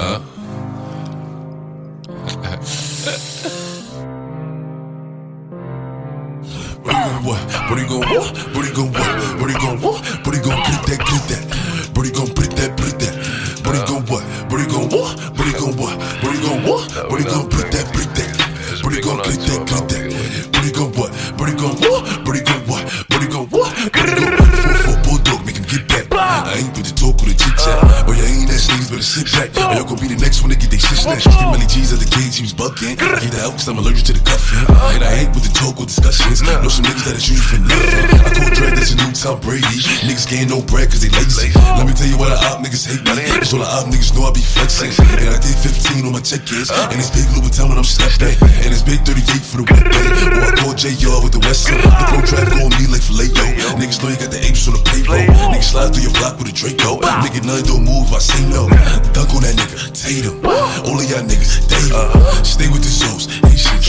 Huh? What gon' what? He gon' what? He gon' what? He gon' get that, get that? He gon' put that, put that? He gon' what? He gon' what? He gon' what? He gon' what? He gon' put that, put that? He gon' get that, get that? Better sit y'all gon' be the next one to get they shit snatched. Three Melly G's at the cage, he was bucking. I the out cause I'm allergic to the cuffing. And I ain't with the talk or discussions. Know some niggas that is usually for nothing. I call Dredd, that's a new Tom Brady. Niggas getting no bread cause they lazy. Let me tell you why the op niggas hate me. Cause all the op niggas know I be flexing. And I did 15 on my check-ins. And it's big Louboutin when I'm stepping. And it's big 38 for the weapon. Or I call JR with the West End. The pro trap on me like filet yo. Draco. Nigga, none don't move, I say no. Dunk on that nigga, Tatum. All of y'all niggas, David. Stay with the souls, Haitian.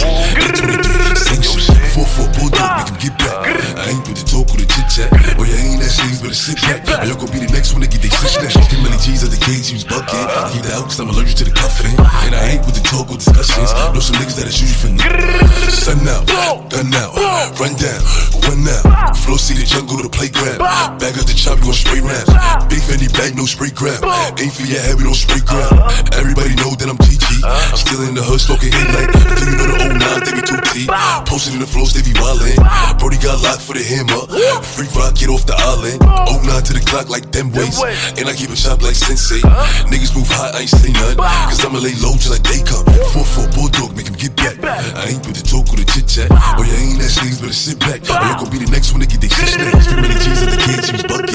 23, sanction. 4-4 bulldog, make him get back. I ain't with the talk or the chit chat. Oh, yeah, ain't that niggas better sit back. Or y'all gon' be the next one to get they shit snatched. Too many G's at the cage, he was bucking. Keep the out cause I'm allergic to the cuffing. And I ain't with the talk or discussions. Know some niggas that is usually for nothing. Sun out, gun out, run down, one out. Flow see the jungle to the playground. Bag up the chop, you gon' spray rounds. Big Fendi bag, no spray grab. Ain't for your head, we don't spray ground. Everybody know that I'm GG. I'm still in the hood, smoking hit like. Do you know the 09, they be 2T. Posted in the flows, they be wildin'. Brody got locked for the hammer. Free rock, get off the island. 09 to the clock like them ways. And I keep it sharp like Sensei. Niggas move hot, I ain't say none. Cause I'ma lay low till like they come. 4-4 bulldog, make him get back. I ain't with the talk or the chit chat. Oh, yeah, ain't that niggas better sit back. Or you gon' be the next one to get they shit snatched. Too many G's at the cage, he was bucking.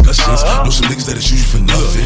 Discussions. Some niggas that is usually for nothing.